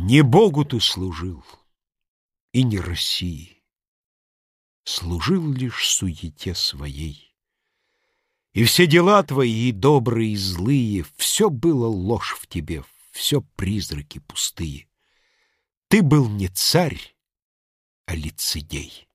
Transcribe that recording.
Не Богу ты служил, и не России. Служил лишь суете своей. И все дела твои, и добрые, и злые, Все было ложь в тебе, все призраки пустые. Ты был не царь, а лицедей.